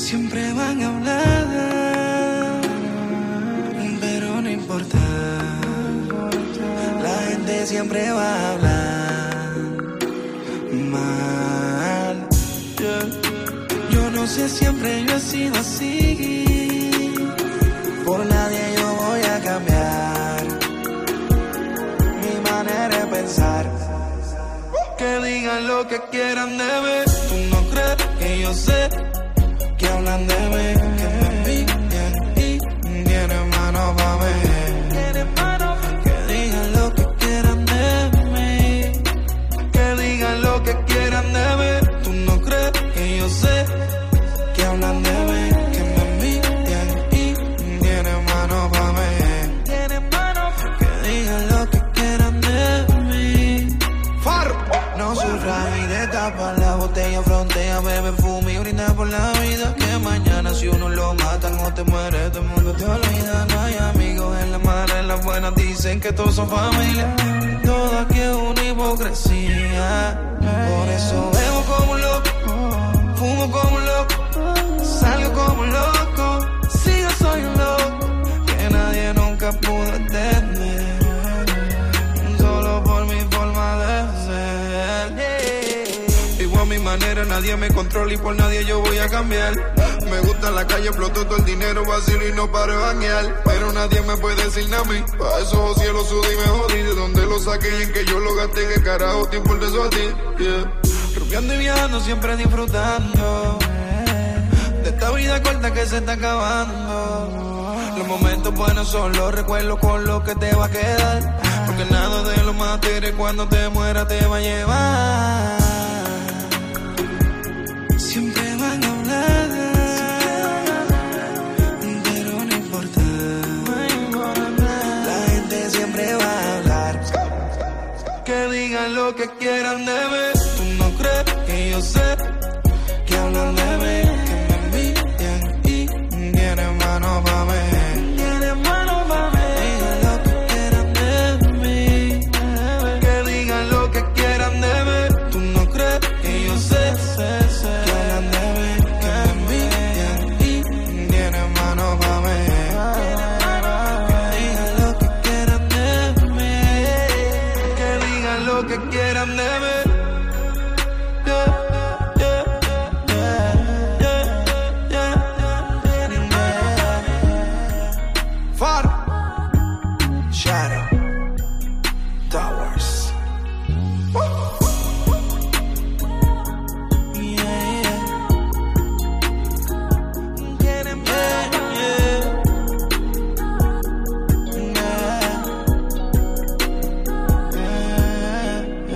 Siempre van a hablar, pero no importa. La gente siempre va a hablar mal. Yo no sé, siempre yo he sido así. Por nadie yo voy a cambiar mi manera de pensar. Que digan lo que quieran de mí. Tú no crees que yo sé tapa la botella frontea, bebe fume y brinda por la vida. Que mañana si uno lo mata no te mueres, todo el mundo te olvida. No hay amigos en la mala, en las buenas dicen que todos son familia. Todo aquí es una hipocresía. Nadie me controla y por nadie yo voy a cambiar. Me gusta la calle, exploto todo el dinero vacío y no paro de bañar. Pero nadie me puede decir nada a mí. Pa' esos cielos sudí me jodí. De dónde lo saqué y en que yo lo gasté, que carajo tiempo de eso a ti. Yeah. Y viajando, siempre disfrutando de esta vida corta que se está acabando. Los momentos buenos son los recuerdos con los que te va a quedar. Porque nada de lo material cuando te muera te va a llevar. Siempre van a hablar, pero no importa. La gente siempre va a hablar. Que digan lo que quieran de mí. Tú no crees que yo sé que hablan de mí. dynamic. Shadow. Towers.